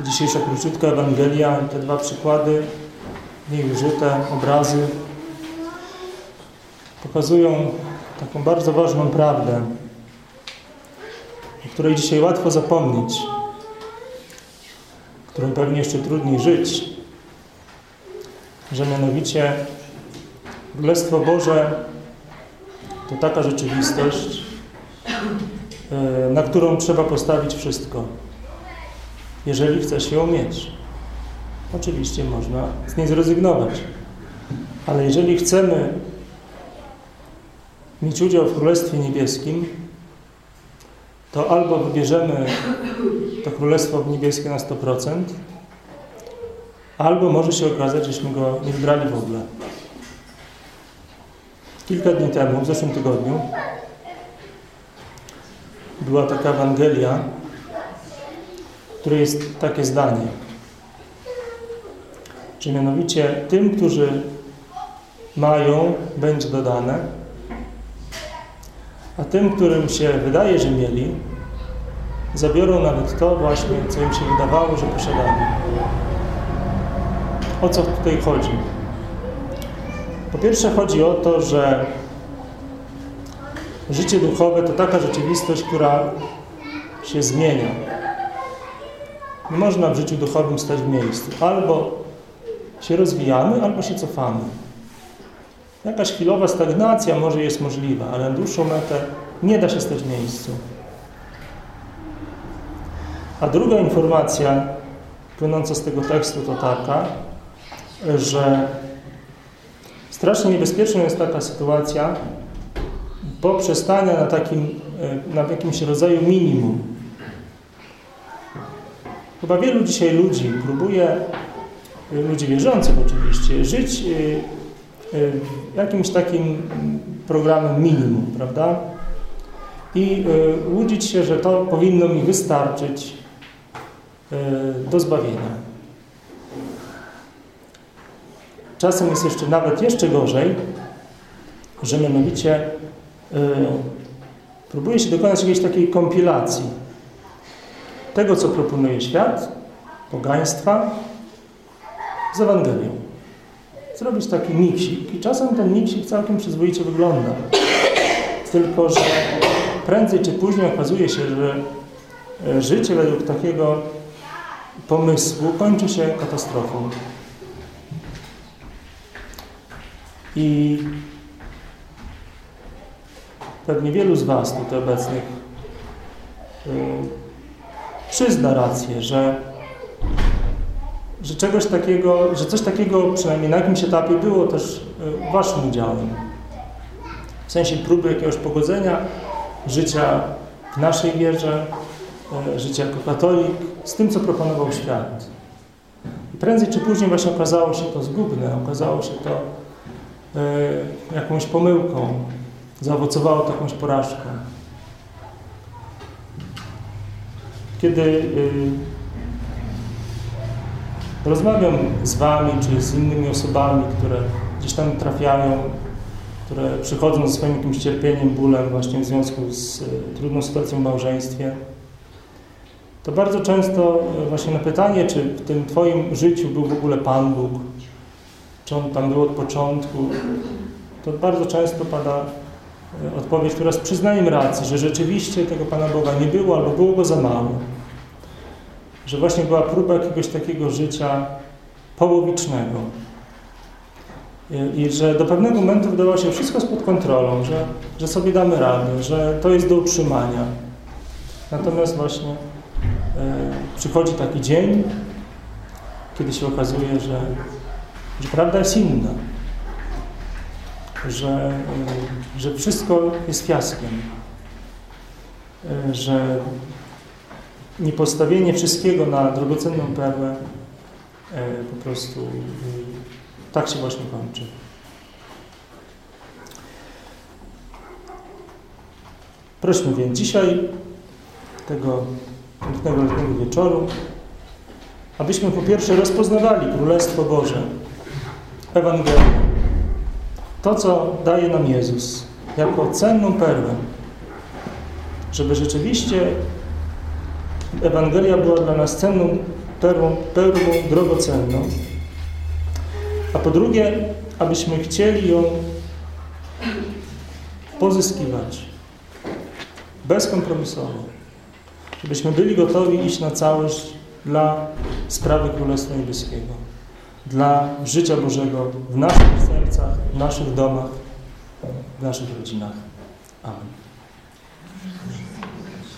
Dzisiejsza króciutka Ewangelia te dwa przykłady, w niej użyte obrazy, pokazują taką bardzo ważną prawdę, o której dzisiaj łatwo zapomnieć, którą pewnie jeszcze trudniej żyć, że mianowicie Królestwo Boże to taka rzeczywistość, e, na którą trzeba postawić wszystko, jeżeli chcesz ją mieć. Oczywiście można z niej zrezygnować, ale jeżeli chcemy mieć udział w Królestwie Niebieskim, to albo wybierzemy to Królestwo Niebieskie na 100%, albo może się okazać, żeśmy go nie wybrali w ogóle. Kilka dni temu, w zeszłym tygodniu, była taka Ewangelia, w której jest takie zdanie, że mianowicie tym, którzy mają, będzie dodane, a tym, którym się wydaje, że mieli, zabiorą nawet to właśnie, co im się wydawało, że posiadali. O co tutaj chodzi? Po pierwsze chodzi o to, że życie duchowe to taka rzeczywistość, która się zmienia. Nie można w życiu duchowym stać w miejscu. Albo się rozwijamy, albo się cofamy. Jakaś chwilowa stagnacja może jest możliwa, ale na dłuższą metę nie da się stać w miejscu. A druga informacja płynąca z tego tekstu to taka, że strasznie niebezpieczna jest taka sytuacja poprzestania na, takim, na jakimś rodzaju minimum. Chyba wielu dzisiaj ludzi próbuje, ludzi wierzących oczywiście, żyć jakimś takim programem minimum, prawda? I łudzić się, że to powinno mi wystarczyć do zbawienia. Czasem jest jeszcze nawet jeszcze gorzej, że mianowicie próbuje się dokonać jakiejś takiej kompilacji tego, co proponuje świat, pogaństwa z Ewangelią. Zrobić taki miksik i czasem ten miksik całkiem przyzwoicie wygląda. Tylko, że prędzej czy później okazuje się, że życie według takiego pomysłu kończy się katastrofą. I pewnie wielu z Was tutaj obecnych yy, przyzna rację, że, że czegoś takiego, że coś takiego przynajmniej na jakimś etapie było też yy, Waszym udziałem. W sensie próby jakiegoś pogodzenia życia w naszej wierze, yy, życia jako katolik z tym, co proponował świat. I prędzej czy później właśnie okazało się to zgubne, okazało się to jakąś pomyłką, zaowocowało to jakąś porażką. Kiedy rozmawiam z Wami, czy z innymi osobami, które gdzieś tam trafiają, które przychodzą ze swoim jakimś cierpieniem, bólem właśnie w związku z trudną sytuacją w małżeństwie, to bardzo często właśnie na pytanie, czy w tym Twoim życiu był w ogóle Pan Bóg, czy On tam był od początku, to bardzo często pada odpowiedź, która z przyznaniem racji, że rzeczywiście tego Pana Boga nie było albo było go za mało. Że właśnie była próba jakiegoś takiego życia połowicznego. I, i że do pewnego momentu wydawało się wszystko pod kontrolą, że, że sobie damy radę, że to jest do utrzymania. Natomiast właśnie e, przychodzi taki dzień, kiedy się okazuje, że że prawda jest inna, że, że wszystko jest fiaskiem, że niepostawienie wszystkiego na drogocenną perłę po prostu tak się właśnie kończy. Prośmy więc dzisiaj, tego pięknego letniego wieczoru, abyśmy po pierwsze rozpoznawali Królestwo Boże, Ewangelię. To, co daje nam Jezus jako cenną perłę, żeby rzeczywiście Ewangelia była dla nas cenną perłą, perłą drogocenną, a po drugie, abyśmy chcieli ją pozyskiwać bezkompromisowo, żebyśmy byli gotowi iść na całość dla sprawy Królestwa Niebieskiego, dla życia Bożego w naszych sercach, w naszych domach, w naszych rodzinach. Amen.